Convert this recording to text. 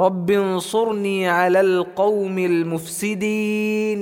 رب انصرني على القوم المفسدين.